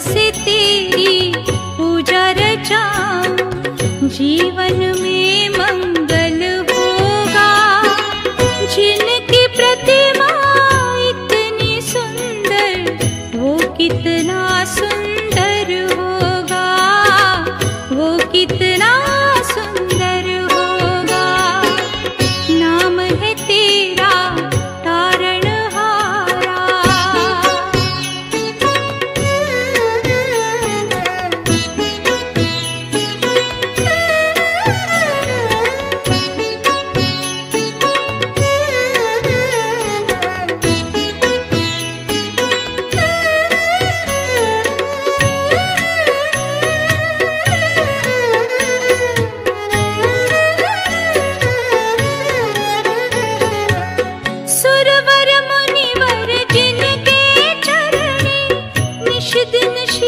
से तेरी पूजा रचा जीवन में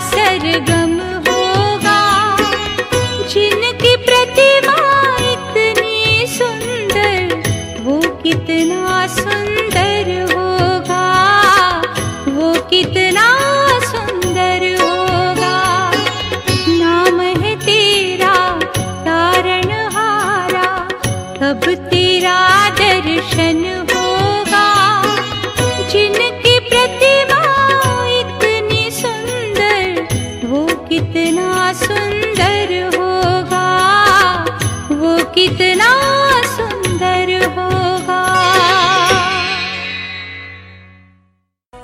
sergan